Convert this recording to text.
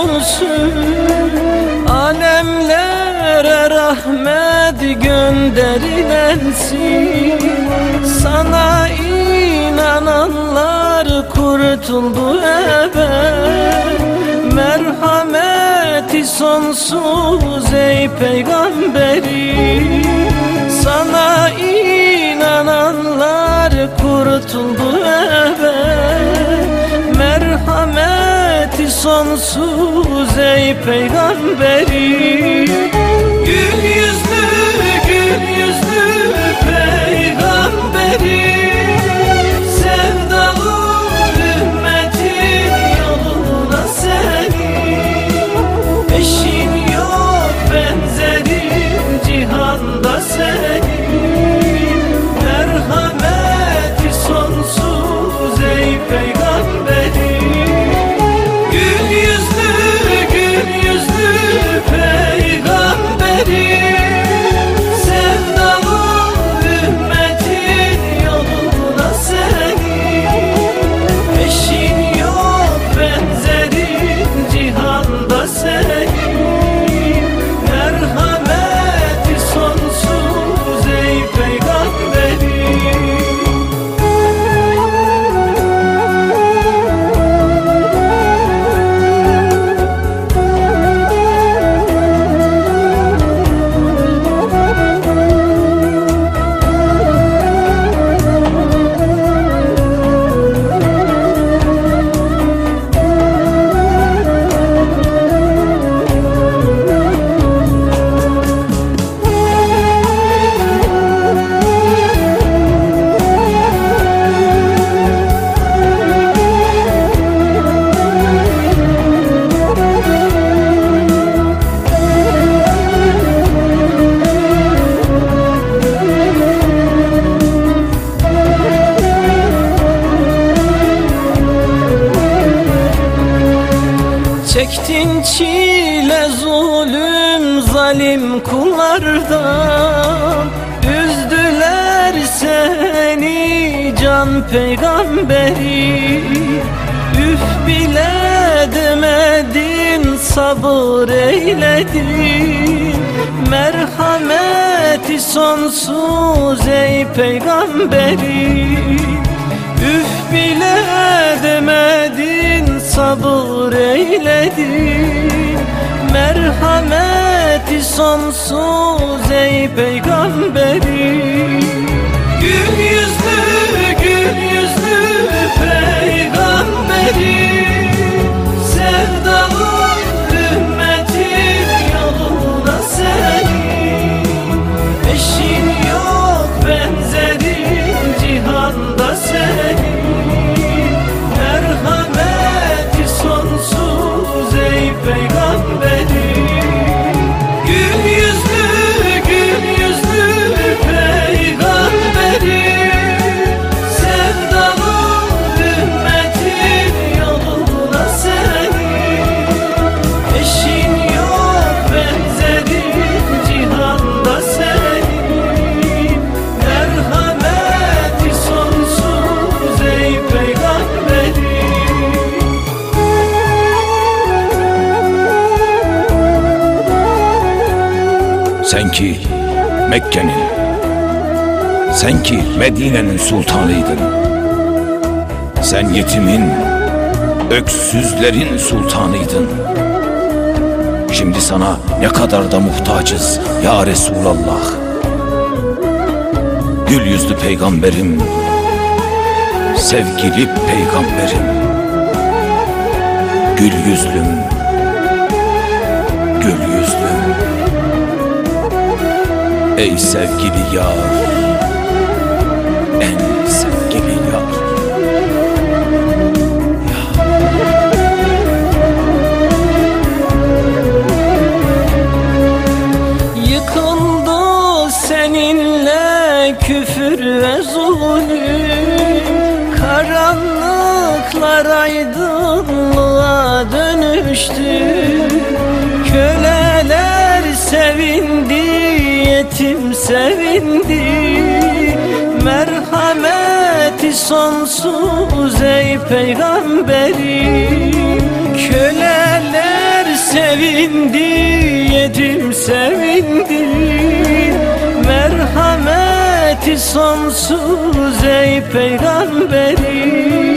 Resulsün Alemlere rahmet gönderilensin. Sana inananlar kurtuldu ebed Merhameti sonsuz ey peygamberi. Sana inananlar kurtuldu ebed sonsuz ey peygamberi. Gül yüzlü gül yüzlü peygamberi çile zulüm zalim kullardan Üzdüler seni can peygamberi. Üf bile demedin sabır eyledin. Merhameti sonsuz ey peygamberi. Üf bile demedin sabır eyledin Merhameti sonsuz ey peygamberi. Gül Sen ki Mekke'nin, sen ki Medine'nin sultanıydın. Sen yetimin, öksüzlerin sultanıydın. Şimdi sana ne kadar da muhtacız ya Resulallah. Gül yüzlü peygamberim, sevgili peygamberim. Gül yüzlüm, Ey sevgili yar. En sevgili yar. Yıkıldı seninle küfür ve zulüm. Karanlıklar aydınlığa dönüştü yetim sevindi Merhameti sonsuz ey peygamberi. Köleler sevindi yetim sevindi Merhameti sonsuz ey peygamberi